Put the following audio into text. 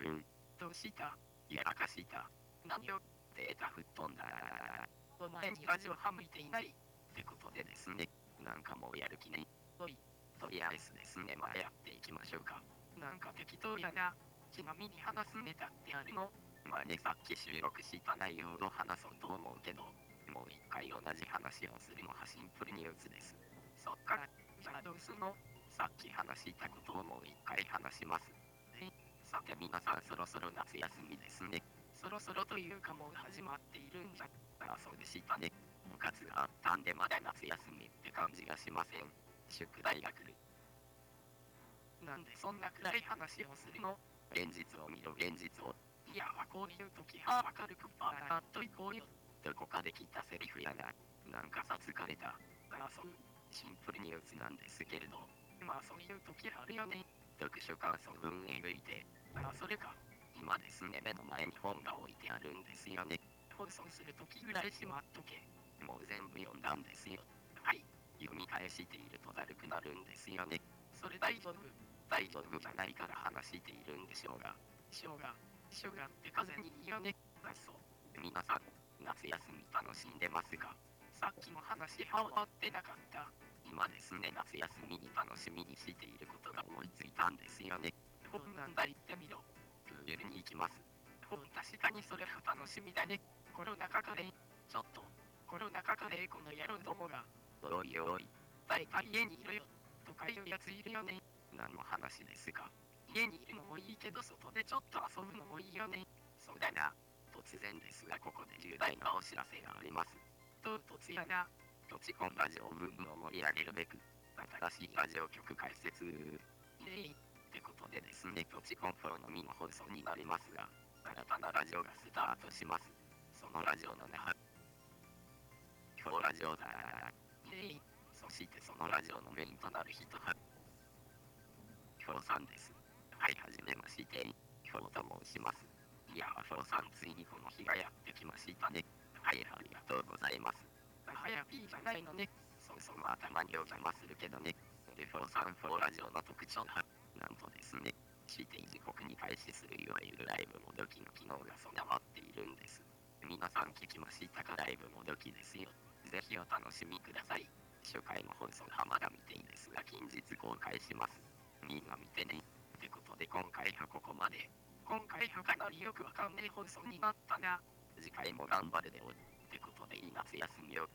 うん。どうした？やらかした。何をデータ吹っ飛んだ？お前にラジオは向いていない。ってことでですね。なんかもうやる気ね。おい、とりあえずですね、まあやっていきましょうか。なんか適当やな。ちなみに話すネタってあるの？まあね、さっき収録した内容を話そうと思うけど、もう一回同じ話をするのはシンプルに鬱です。そっか。じゃあどうすんの？さっき話したことをもう一回話します。さて皆さんそろそろ夏休みですね。そろそろというかもう始まっているんじゃ。あ、そうでしたね。部活があったんでまだ夏休みって感じがしません。宿題が来る。なんでそんな暗い話をするの？現実を見ろ現実を。いや、こういう時は明るくパーッと行こうよ。どこかで聞いたセリフやな。なんかさ疲れた。あそう。シンプルに鬱なんですけれど、まあそういう時あるよね。読書感想文えぐいて、あそれか。今ですね、目の前に本が置いてあるんですよね。放送する時ぐらいしまっとけ。もう全部読んだんですよ。はい。読み返しているとだるくなるんですよね。それ大丈夫。大丈夫じゃないから話しているんでしょうが。しょうが。しょうがって風にいいよね。あそう。皆さん、夏休み楽しんでますか？さっきも話は終わってなかった。今ですね、夏休みに楽しみにしていることが思いついたんですよね。本なんだ言ってみろ。プールに行きます。本確かにそれは楽しみだね。コロナ禍カレー。ちょっと、コロナ禍カレーこの野郎どもが。おいおい、誰か家にいるよ。とかいうやついるよね。何の話ですか家にいるのもいいけど外でちょっと遊ぶのもいいよね。そうだな。突然ですが、ここで重大なお知らせがあります。唐突やな。土地コンラジオブームを盛り上げるべく、新しいラジオ局開設。イエイ。ってことでですね、土地コンフォーのみの放送になりますが、新たなラジオがスタートします。そのラジオの名は、今日ラジオだ。イエイ。そしてそのラジオのメインとなる人は、今日さんです。はい、はじめまして。今日と申します。いやー、今日さん、ついにこの日がやってきましたね。はい、ありがとうございます。やピーじゃないのね。そうそう、まあ、たまにお邪魔するけどね。で、フォーさん、フォーラジオの特徴は、なんとですね、指定時刻に開始するいわゆるライブもどきの機能が備わっているんです。皆さん聞きましたか？ライブもどきですよ。ぜひお楽しみください。初回の放送はまだ見ていいですが、近日公開します。みんな見てね。ってことで今回はここまで。今回はかなりよくわかんない放送になったな。次回も頑張るでおってことでいい夏休みを。